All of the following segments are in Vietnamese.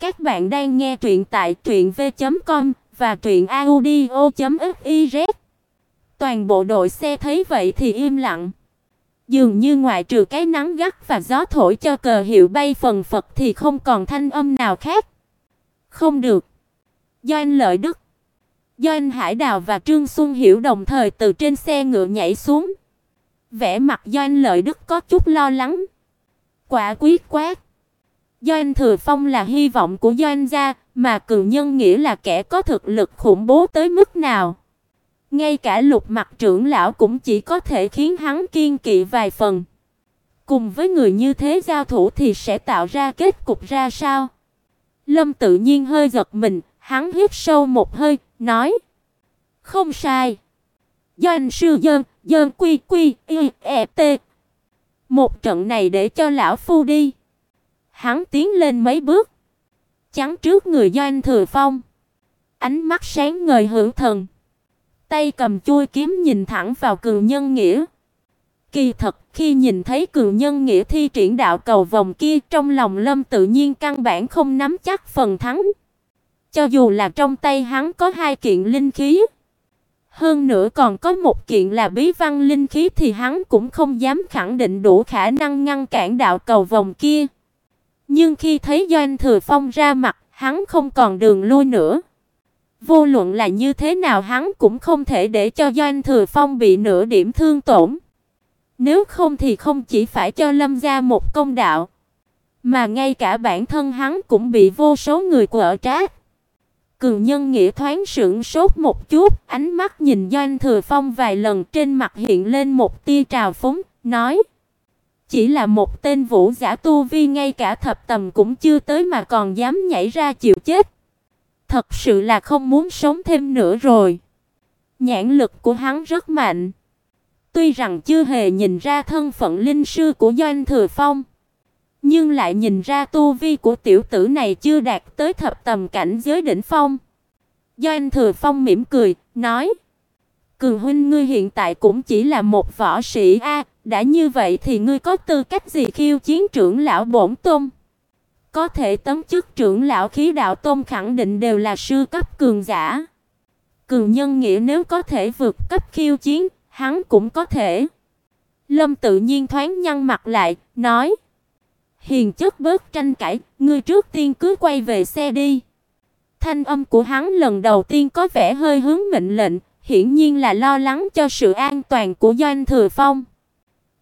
Các bạn đang nghe truyện tại truyệnv.com và truyệnaudio.fiz. Toàn bộ đội xe thấy vậy thì im lặng. Dường như ngoại trừ cái nắng gắt và gió thổi cho cờ hiệu bay phần phật thì không còn thanh âm nào khác. Không được. Do anh Lợi Đức, do anh Hải Đào và Trương Xuân Hiểu đồng thời từ trên xe ngựa nhảy xuống. Vẻ mặt do anh Lợi Đức có chút lo lắng. Quả quyết quát. Doanh Thừa Phong là hy vọng của doanh gia, mà cường nhân nghĩa là kẻ có thực lực khủng bố tới mức nào. Ngay cả Lục mặc trưởng lão cũng chỉ có thể khiến hắn kiên kỵ vài phần. Cùng với người như thế giao thủ thì sẽ tạo ra kết cục ra sao? Lâm tự nhiên hơi giật mình, hắn hít sâu một hơi, nói: "Không sai. Doanh sư dân, dân quy quy y e t. Một trận này để cho lão phu đi." Hắn tiến lên mấy bước, chắn trước người Doanh Thừa Phong. Ánh mắt sáng ngời hữu thần, tay cầm chuôi kiếm nhìn thẳng vào Cường Nhân Nghĩa. Kỳ thật, khi nhìn thấy Cường Nhân Nghĩa thi triển đạo cầu vòng kia, trong lòng Lâm tự nhiên căn bản không nắm chắc phần thắng. Cho dù là trong tay hắn có hai kiện linh khí, hơn nữa còn có một kiện là bí văn linh khí thì hắn cũng không dám khẳng định đủ khả năng ngăn cản đạo cầu vòng kia. Nhưng khi thấy Doanh Thừa Phong ra mặt, hắn không còn đường lui nữa. Vô luận là như thế nào hắn cũng không thể để cho Doanh Thừa Phong bị nửa điểm thương tổn. Nếu không thì không chỉ phải cho Lâm gia một công đạo, mà ngay cả bản thân hắn cũng bị vô số người quở trách. Cường Nhân Nghĩa thoáng sững sốt một chút, ánh mắt nhìn Doanh Thừa Phong vài lần, trên mặt hiện lên một tia trào phúng, nói: chỉ là một tên vũ giả tu vi ngay cả thập tầm cũng chưa tới mà còn dám nhảy ra chịu chết. Thật sự là không muốn sống thêm nữa rồi. Nhãn lực của hắn rất mạnh. Tuy rằng chưa hề nhìn ra thân phận linh sư của Doanh Thừa Phong, nhưng lại nhìn ra tu vi của tiểu tử này chưa đạt tới thập tầm cảnh giới đỉnh phong. Doanh Thừa Phong mỉm cười, nói: "Cường huynh ngươi hiện tại cũng chỉ là một võ sĩ a, đã như vậy thì ngươi có tư cách gì khiêu chiến trưởng lão bổn tôn? Có thể tấm chức trưởng lão khí đạo tôn khẳng định đều là sư cấp cường giả. Cường nhân nghĩa nếu có thể vượt cấp khiêu chiến, hắn cũng có thể. Lâm tự nhiên thoáng nhăn mặt lại, nói: "Hiền chất bớt tranh cãi, ngươi trước tiên cứ quay về xe đi." Thanh âm của hắn lần đầu tiên có vẻ hơi hướng mệnh lệnh, hiển nhiên là lo lắng cho sự an toàn của Doanh Thừa Phong.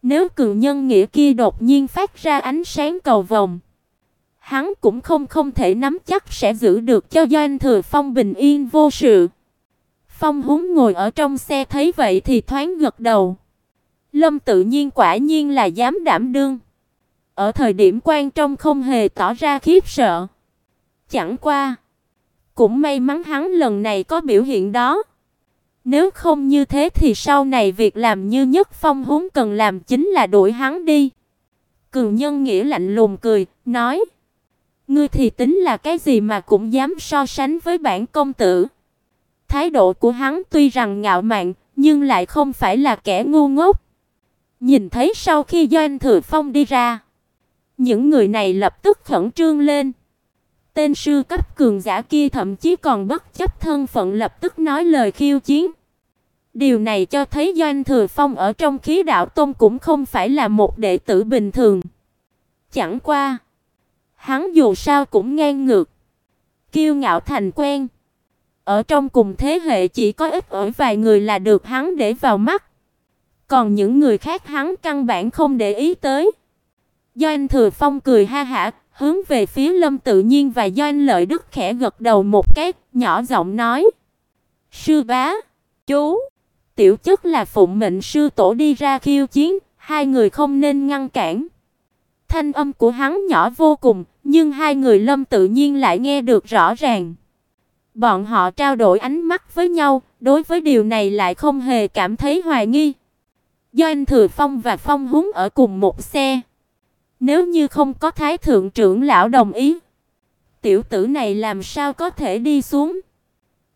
Nếu cường nhân nghĩa kia đột nhiên phát ra ánh sáng cầu vồng, hắn cũng không không thể nắm chắc sẽ giữ được cho Doanh Thừa Phong bình yên vô sự. Phong Húng ngồi ở trong xe thấy vậy thì thoáng gật đầu. Lâm tự nhiên quả nhiên là dám đảm đương. Ở thời điểm quan trọng không hề tỏ ra khiếp sợ. Chẳng qua, cũng may mắn hắn lần này có biểu hiện đó. Nếu không như thế thì sau này việc làm như nhất phong huống cần làm chính là đuổi hắn đi. Cường nhân nghĩa lạnh lùng cười, nói: "Ngươi thì tính là cái gì mà cũng dám so sánh với bản công tử?" Thái độ của hắn tuy rằng ngạo mạn, nhưng lại không phải là kẻ ngu ngốc. Nhìn thấy sau khi Doanh Thừa Phong đi ra, những người này lập tức khẩn trương lên. Tên sư cấp cường giả kia thậm chí còn bất chấp thân phận lập tức nói lời khiêu chiến. Điều này cho thấy Doanh Thừa Phong ở trong khí đạo tôn cũng không phải là một đệ tử bình thường. Chẳng qua, hắn dù sao cũng ngang ngược, kiêu ngạo thành quen. Ở trong cùng thế hệ chỉ có ít ỏi vài người là được hắn để vào mắt. Còn những người khác hắn căn bản không để ý tới. Doanh Thừa Phong cười ha hả, hướng về phía Lâm Tự Nhiên và Doanh Lợi Đức khẽ gật đầu một cái, nhỏ giọng nói: "Sư bá, chú" Tiểu chất là phụng mệnh sư tổ đi ra khiêu chiến, hai người không nên ngăn cản. Thanh âm của hắn nhỏ vô cùng, nhưng hai người Lâm tự nhiên lại nghe được rõ ràng. Bọn họ trao đổi ánh mắt với nhau, đối với điều này lại không hề cảm thấy hoài nghi. Do anh Thừa Phong và Phong Húng ở cùng một xe. Nếu như không có Thái thượng trưởng lão đồng ý, tiểu tử này làm sao có thể đi xuống?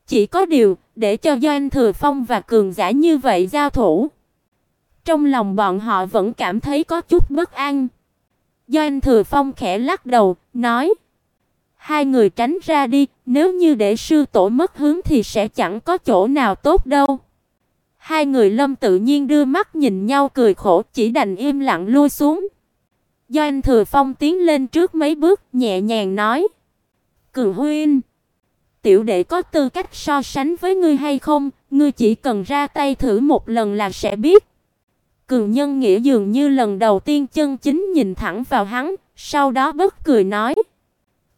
Chỉ có điều, để cho Doanh Thừa Phong và cường giả như vậy giao thủ. Trong lòng bọn họ vẫn cảm thấy có chút bất an. Doanh Thừa Phong khẽ lắc đầu, nói: hai người tránh ra đi, nếu như để sư tổ mất hướng thì sẽ chẳng có chỗ nào tốt đâu. Hai người Lâm tự nhiên đưa mắt nhìn nhau cười khổ, chỉ đành im lặng lui xuống. Do anh Thừa Phong tiến lên trước mấy bước, nhẹ nhàng nói: "Cường huynh, tiểu đệ có tư cách so sánh với ngươi hay không, ngươi chỉ cần ra tay thử một lần là sẽ biết." Cường Nhân Nghĩa dường như lần đầu tiên chân chính nhìn thẳng vào hắn, sau đó bất cười nói: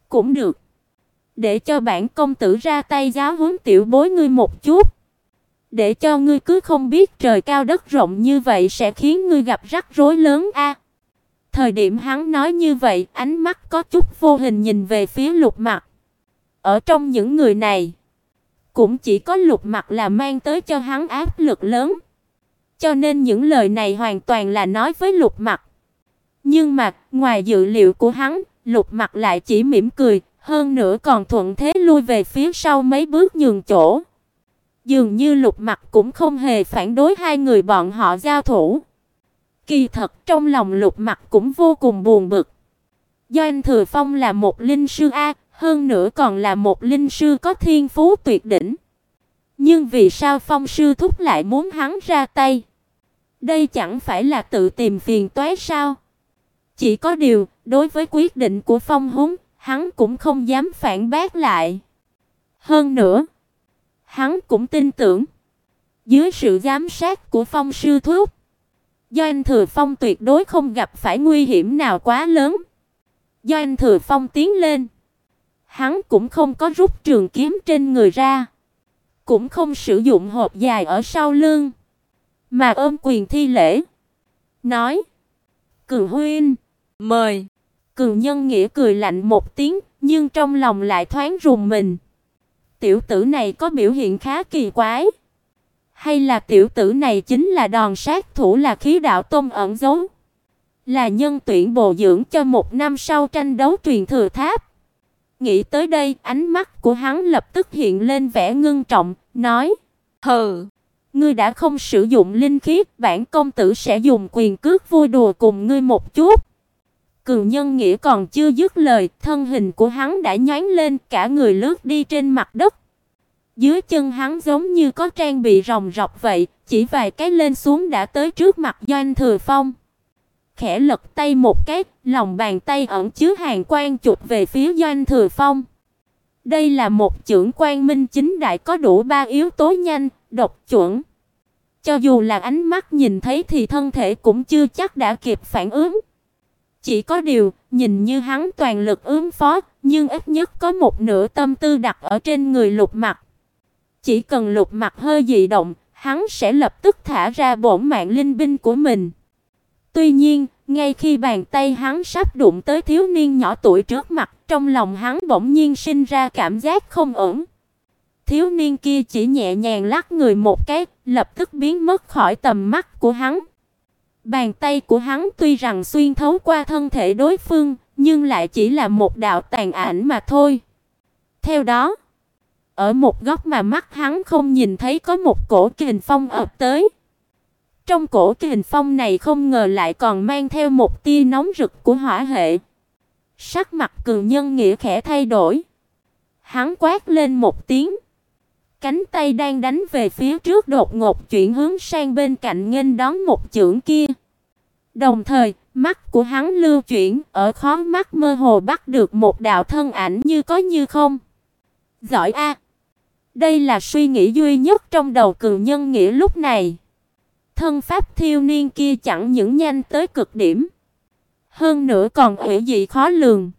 "Cũng được, để cho bản công tử ra tay giáo huấn tiểu bối ngươi một chút." để cho ngươi cứ không biết trời cao đất rộng như vậy sẽ khiến ngươi gặp rắc rối lớn a. Thời điểm hắn nói như vậy, ánh mắt có chút vô hình nhìn về phía Lục Mặc. Ở trong những người này, cũng chỉ có Lục Mặc là mang tới cho hắn áp lực lớn. Cho nên những lời này hoàn toàn là nói với Lục Mặc. Nhưng mà, ngoài dự liệu của hắn, Lục Mặc lại chỉ mỉm cười, hơn nữa còn thuận thế lui về phía sau mấy bước nhường chỗ. Dường như Lục Mặc cũng không hề phản đối hai người bọn họ giao thủ. Kỳ thật trong lòng Lục Mặc cũng vô cùng buồn bực. Do anh Thừa Phong là một linh sư a, hơn nữa còn là một linh sư có thiên phú tuyệt đỉnh. Nhưng vì sao Phong sư thúc lại muốn hắn ra tay? Đây chẳng phải là tự tìm phiền toái sao? Chỉ có điều, đối với quyết định của Phong Húng, hắn cũng không dám phản bác lại. Hơn nữa, hắn cũng tin tưởng, dưới sự giám sát của Phong sư thúc, Do anh Thừa Phong tuyệt đối không gặp phải nguy hiểm nào quá lớn. Do anh Thừa Phong tiến lên, hắn cũng không có rút trường kiếm trên người ra, cũng không sử dụng hộp dài ở sau lưng, mà ôm quyền thi lễ, nói: "Cường huynh, mời." Cường Nhân Nghĩa cười lạnh một tiếng, nhưng trong lòng lại thoáng rùng mình. Tiểu tử này có biểu hiện khá kỳ quái. Hay là tiểu tử này chính là đòn sát thủ là khí đạo tông ẩn giấu? Là nhân tuyển bồi dưỡng cho một năm sau tranh đấu truyền thừa tháp. Nghĩ tới đây, ánh mắt của hắn lập tức hiện lên vẻ ngưng trọng, nói: "Hừ, ngươi đã không sử dụng linh khí, bản công tử sẽ dùng quyền cước vui đùa cùng ngươi một chút." Cường Nhân Nghĩa còn chưa dứt lời, thân hình của hắn đã nhoáng lên, cả người lướt đi trên mặt đất. Dưới chân hắn giống như có trang bị rồng rọc vậy, chỉ vài cái lên xuống đã tới trước mặt Doanh Thừa Phong. Khẽ lật tay một cái, lòng bàn tay ẩn chứa hàng quang chụp về phía Doanh Thừa Phong. Đây là một chưởng quan minh chính đại có đủ ba yếu tố nhanh, độc chuẩn. Cho dù là ánh mắt nhìn thấy thì thân thể cũng chưa chắc đã kịp phản ứng. Chỉ có điều, nhìn như hắn toàn lực ứng phó, nhưng ít nhất có một nửa tâm tư đặt ở trên người Lục Mặc. Chỉ cần lục mặt hơi dị động, hắn sẽ lập tức thả ra bổn mạng linh binh của mình. Tuy nhiên, ngay khi bàn tay hắn sắp đụng tới thiếu niên nhỏ tuổi trước mặt, trong lòng hắn bỗng nhiên sinh ra cảm giác không ổn. Thiếu niên kia chỉ nhẹ nhàng lắc người một cái, lập tức biến mất khỏi tầm mắt của hắn. Bàn tay của hắn tuy rằng xuyên thấu qua thân thể đối phương, nhưng lại chỉ là một đạo tàn ảnh mà thôi. Theo đó, ở một góc mà mắt hắn không nhìn thấy có một cổ kình phong ập tới. Trong cổ kình phong này không ngờ lại còn mang theo một tia nóng rực của hỏa hệ. Sắc mặt cường nhân nghĩa khẽ thay đổi. Hắn quát lên một tiếng. Cánh tay đang đánh về phía trước đột ngột chuyển hướng sang bên cạnh nghênh đón một chưởng kia. Đồng thời, mắt của hắn lưu chuyển, ở khó mắt mơ hồ bắt được một đạo thân ảnh như có như không. Giỏi a. Đây là suy nghĩ duy nhất trong đầu cường nhân nghĩa lúc này. Thân pháp thiêu niên kia chẳng những nhanh tới cực điểm, hơn nữa còn ủy dị khó lường.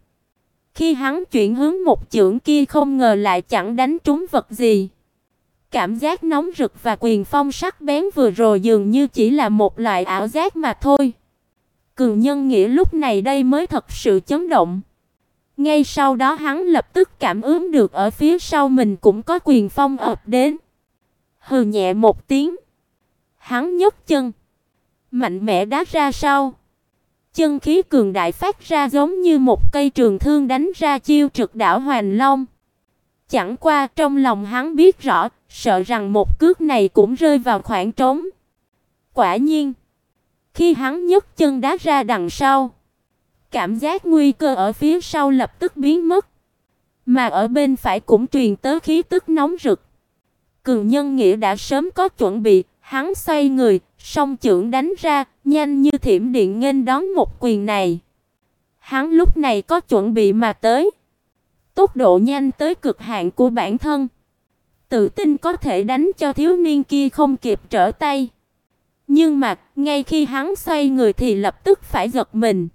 Khi hắn chuyển hướng một chưởng kia không ngờ lại chẳng đánh trúng vật gì. Cảm giác nóng rực và quyền phong sắc bén vừa rồi dường như chỉ là một loại ảo giác mà thôi. Cường nhân nghĩa lúc này đây mới thật sự chấn động. Ngay sau đó hắn lập tức cảm ứng được ở phía sau mình cũng có quyền phong ập đến. Hừ nhẹ một tiếng. Hắn nhấc chân, mạnh mẽ đá ra sau. Chân khí cường đại phát ra giống như một cây trường thương đánh ra chiêu trực đảo Hoành Long. Chẳng qua trong lòng hắn biết rõ, sợ rằng một cước này cũng rơi vào khoảng trống. Quả nhiên, khi hắn nhấc chân đá ra đằng sau, cảm giác nguy cơ ở phía sau lập tức biến mất. Mà ở bên phải cũng truyền tới khí tức nóng rực. Cường Nhân Nghĩa đã sớm có chuẩn bị, hắn xoay người, song chưởng đánh ra, nhanh như thiểm điện nghênh đón một quyền này. Hắn lúc này có chuẩn bị mà tới. Tốc độ nhanh tới cực hạn của bản thân. Tự tin có thể đánh cho thiếu niên kia không kịp trở tay. Nhưng mà, ngay khi hắn xoay người thì lập tức phải giật mình.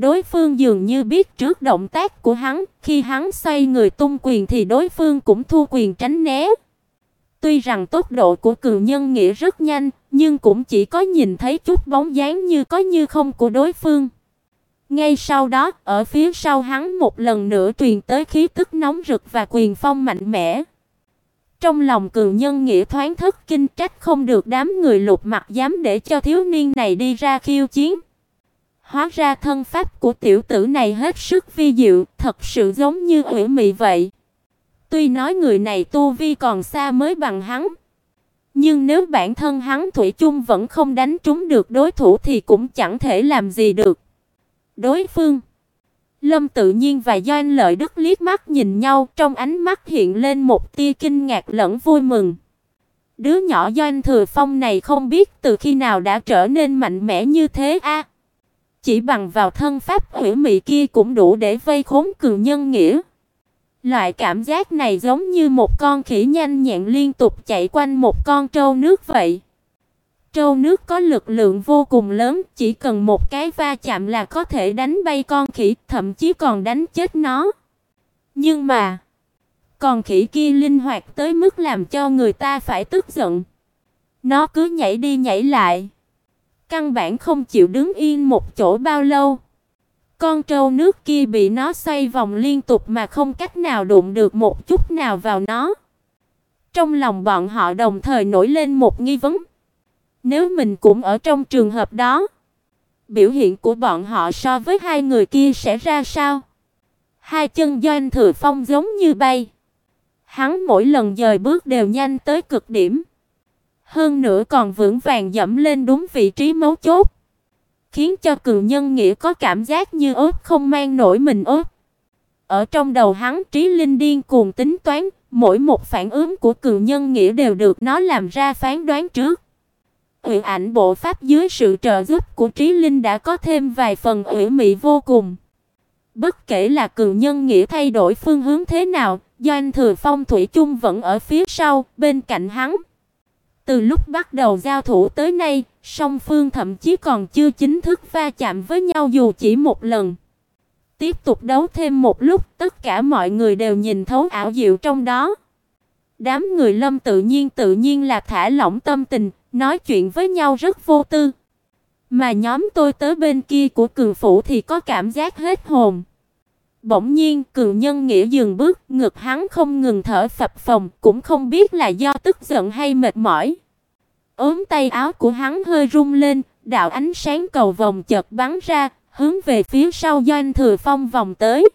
Đối phương dường như biết trước động tác của hắn, khi hắn xoay người tung quyền thì đối phương cũng thu quyền tránh né. Tuy rằng tốc độ của cường nhân nghĩa rất nhanh, nhưng cũng chỉ có nhìn thấy chút bóng dáng như có như không của đối phương. Ngay sau đó, ở phía sau hắn một lần nữa truyền tới khí tức nóng rực và quyền phong mạnh mẽ. Trong lòng cường nhân nghĩa thoáng thất kinh trách không được đám người lục mặt dám để cho thiếu niên này đi ra khiêu chiến. Hóa ra thân pháp của tiểu tử này hết sức vi diệu, thật sự giống như ủy mị vậy. Tuy nói người này tu vi còn xa mới bằng hắn, nhưng nếu bản thân hắn thủy chung vẫn không đánh trúng được đối thủ thì cũng chẳng thể làm gì được. Đối phương Lâm tự nhiên và Doanh Lợi Đức liếc mắt nhìn nhau, trong ánh mắt hiện lên một tia kinh ngạc lẫn vui mừng. Đứa nhỏ Doanh Thừa Phong này không biết từ khi nào đã trở nên mạnh mẽ như thế a. Chỉ bằng vào thân pháp hủy mị kia cũng đủ để vây khốn cường nhân nghĩa. Loại cảm giác này giống như một con khỉ nhanh nhẹn liên tục chạy quanh một con trâu nước vậy. Trâu nước có lực lượng vô cùng lớn, chỉ cần một cái va chạm là có thể đánh bay con khỉ, thậm chí còn đánh chết nó. Nhưng mà, con khỉ kia linh hoạt tới mức làm cho người ta phải tức giận. Nó cứ nhảy đi nhảy lại, căn bản không chịu đứng yên một chỗ bao lâu. Con trâu nước kia bị nó xoay vòng liên tục mà không cách nào đụng được một chút nào vào nó. Trong lòng bọn họ đồng thời nổi lên một nghi vấn. Nếu mình cũng ở trong trường hợp đó, biểu hiện của bọn họ so với hai người kia sẽ ra sao? Hai chân Doanh Thừa Phong giống như bay. Hắn mỗi lần dời bước đều nhanh tới cực điểm. Hơn nữa còn vững vàng dẫm lên đúng vị trí mấu chốt, khiến cho cường nhân nghĩa có cảm giác như ớt không mang nổi mình ớt. Ở trong đầu hắn trí linh điên cuồng tính toán, mỗi một phản ứng của cường nhân nghĩa đều được nó làm ra phán đoán trước. Hủy ảnh bộ pháp dưới sự trợ giúp của Trí Linh đã có thêm vài phần ủy mị vô cùng. Bất kể là cường nhân nghĩa thay đổi phương hướng thế nào, Doanh Thừa Phong thủy chung vẫn ở phía sau, bên cạnh hắn. Từ lúc bắt đầu giao thủ tới nay, song phương thậm chí còn chưa chính thức va chạm với nhau dù chỉ một lần. Tiếp tục đấu thêm một lúc, tất cả mọi người đều nhìn thấu ảo diệu trong đó. Đám người Lâm tự nhiên tự nhiên là thả lỏng tâm tình, nói chuyện với nhau rất vô tư. Mà nhóm tôi tới bên kia của Cường phủ thì có cảm giác hết hồn. Bỗng nhiên, Cường Nhân Nghĩa dừng bước, ngực hắn không ngừng thở phập phồng, cũng không biết là do tức giận hay mệt mỏi. Ốm tay áo của hắn hơi rung lên, đạo ánh sáng cầu vòng chợt bắn ra, hướng về phía sau Doanh Thừa Phong vòng tới.